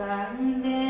三年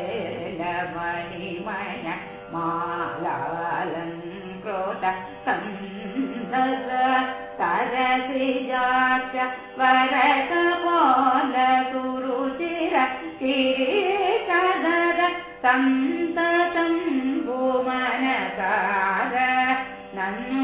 मण मालालं क्रोध सन्दस तरसि जाच वरस बोल सन्ततं भूमनकार नन्नु